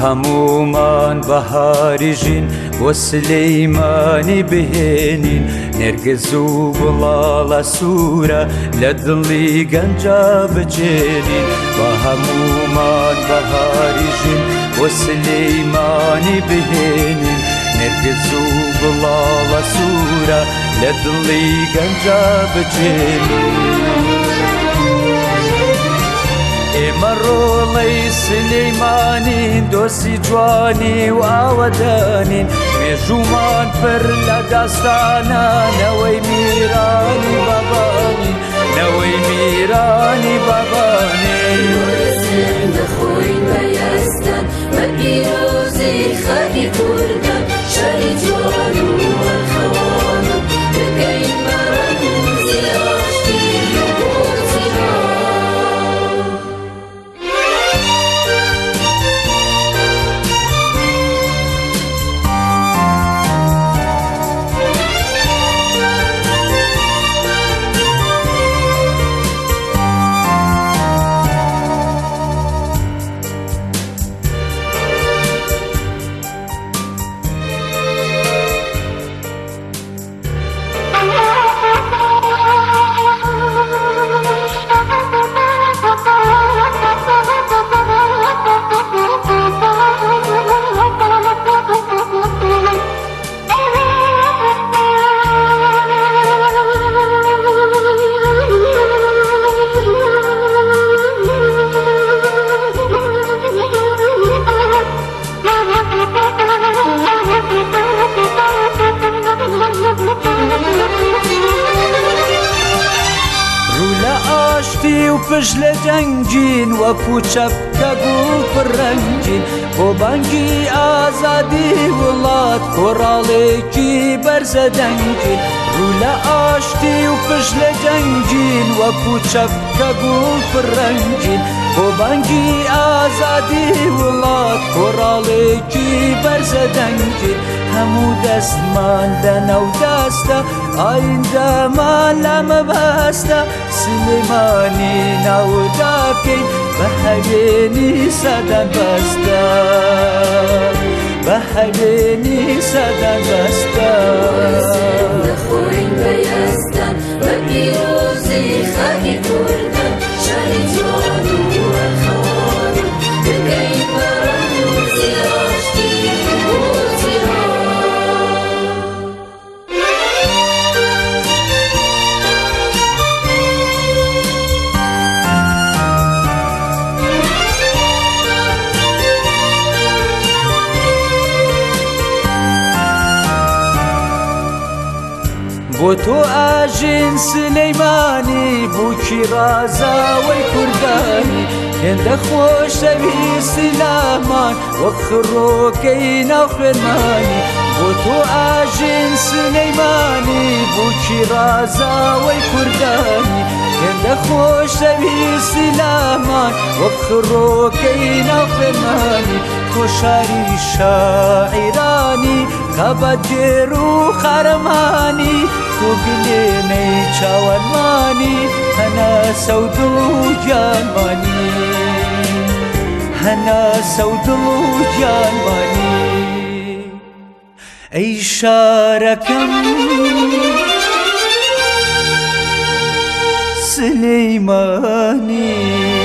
هەمومان بەهاریژین بۆ سلەیمانی بهێنین. نێرگز و گوڵاڵە سوورە لە دڵی گەنجا بچێنین. بە هەمومان بەهاریژین بۆ سلەیمانی بهێنین. نێرگز و گوڵاڵە سوورە لە دڵی گەنجا بچێنین. ئێمە ڕۆڵەی سلەیمانین دۆسی جوانی و ئاوەدانین مێژومان پر لە داستانانەوەی میرانی بابانی. نەوەی میرانی بابانێ پش لە جەنگین وەکو چەپکە گوڵ پڕەنگین بۆ بانگی ئازادی وڵات کۆڕاڵێکی بەرزە دەنگین. ڕوو لە پش لە جەنگین وەکو چەپکە گوڵ پڕەنگین بۆ بانگی ئازادی وڵات کۆڕاڵێکی بەرزە دەنگین هەموو دەستمان لەنەو دەستە ئایندەمان لەمە بەستە سلێمانی ناوداکەین بە هەوێنی سەدەن بەستە بە هەوێنی سەدەن بەستە بۆ تۆ ئاژین سلەیمانی بووکی ڕازاوەی کوردانی هێندە خۆشەویستی لامان وەک خڕۆکەی ناو خوێنمانی بۆ تۆ ئاژین سلەیمانی بووکی ڕازاوەی کوردانی هێندە خۆشەویستی لامان وەک خڕۆکەی ناو خوێنمانی تۆ شاری شاعیرانی کەبە دێر و خەرمانی تۆ گلێنەی چاوەرمانی هەنا سەودڵ و گیانمانی هەنا Süleymani.